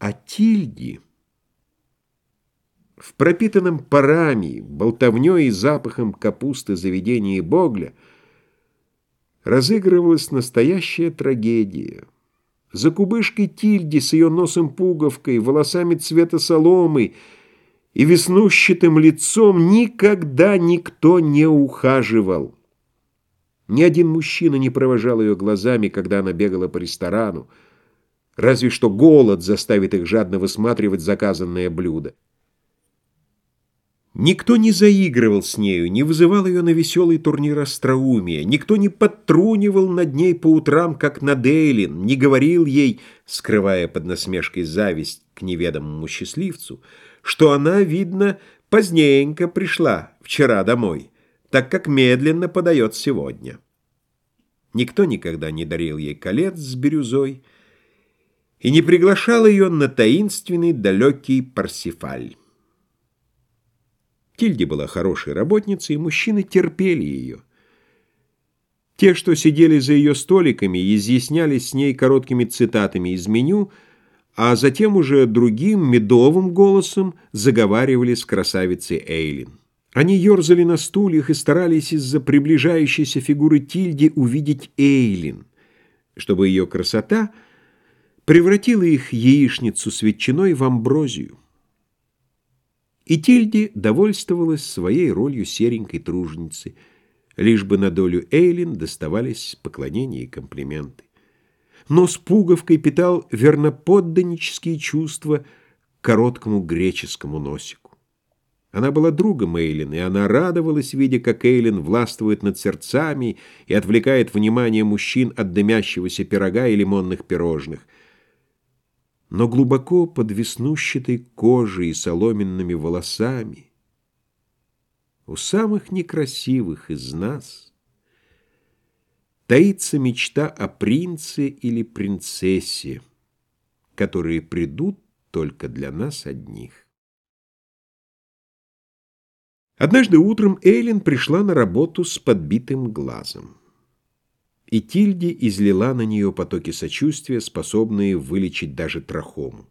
А Тильди в пропитанном парами, болтовней и запахом капусты заведении Богля разыгрывалась настоящая трагедия. За кубышкой Тильди с ее носом-пуговкой, волосами цвета соломы и веснущатым лицом никогда никто не ухаживал. Ни один мужчина не провожал ее глазами, когда она бегала по ресторану, разве что голод заставит их жадно высматривать заказанное блюдо. Никто не заигрывал с нею, не вызывал ее на веселый турнир остроумия, никто не подтрунивал над ней по утрам, как над Эйлин, не говорил ей, скрывая под насмешкой зависть к неведомому счастливцу, что она, видно, поздненько пришла вчера домой, так как медленно подает сегодня. Никто никогда не дарил ей колец с бирюзой и не приглашал ее на таинственный далекий Парсифаль. Тильди была хорошей работницей, и мужчины терпели ее. Те, что сидели за ее столиками, изъяснялись с ней короткими цитатами из меню, а затем уже другим медовым голосом заговаривали с красавицей Эйлин. Они ерзали на стульях и старались из-за приближающейся фигуры Тильди увидеть Эйлин, чтобы ее красота превратила их яичницу с ветчиной в амброзию. И Тильде довольствовалась своей ролью серенькой труженицы, лишь бы на долю Эйлин доставались поклонения и комплименты. Но с пуговкой питал верноподданнические чувства к короткому греческому носику. Она была другом Эйлин, и она радовалась, видя, как Эйлин властвует над сердцами и отвлекает внимание мужчин от дымящегося пирога и лимонных пирожных — но глубоко под веснущатой кожей и соломенными волосами у самых некрасивых из нас таится мечта о принце или принцессе, которые придут только для нас одних. Однажды утром Эйлин пришла на работу с подбитым глазом и Тильди излила на нее потоки сочувствия, способные вылечить даже трахому.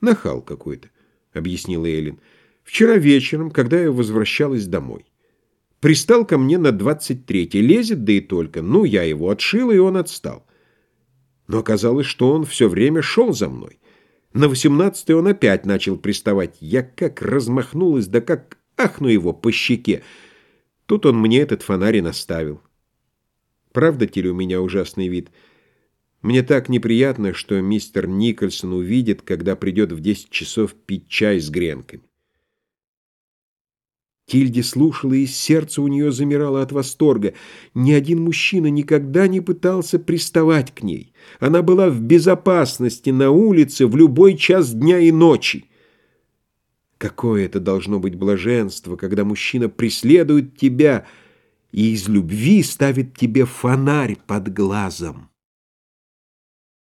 «Нахал какой-то», — объяснила Эллен. «Вчера вечером, когда я возвращалась домой. Пристал ко мне на двадцать третий, лезет, да и только. Ну, я его отшила, и он отстал. Но оказалось, что он все время шел за мной. На восемнадцатый он опять начал приставать. Я как размахнулась, да как ахну его по щеке. Тут он мне этот фонарь наставил. Правда, Тиль, у меня ужасный вид? Мне так неприятно, что мистер Никольсон увидит, когда придет в десять часов пить чай с гренками. Тильди слушала, и сердце у нее замирало от восторга. Ни один мужчина никогда не пытался приставать к ней. Она была в безопасности на улице в любой час дня и ночи. Какое это должно быть блаженство, когда мужчина преследует тебя — и из любви ставит тебе фонарь под глазом.